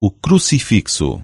o crucifixo.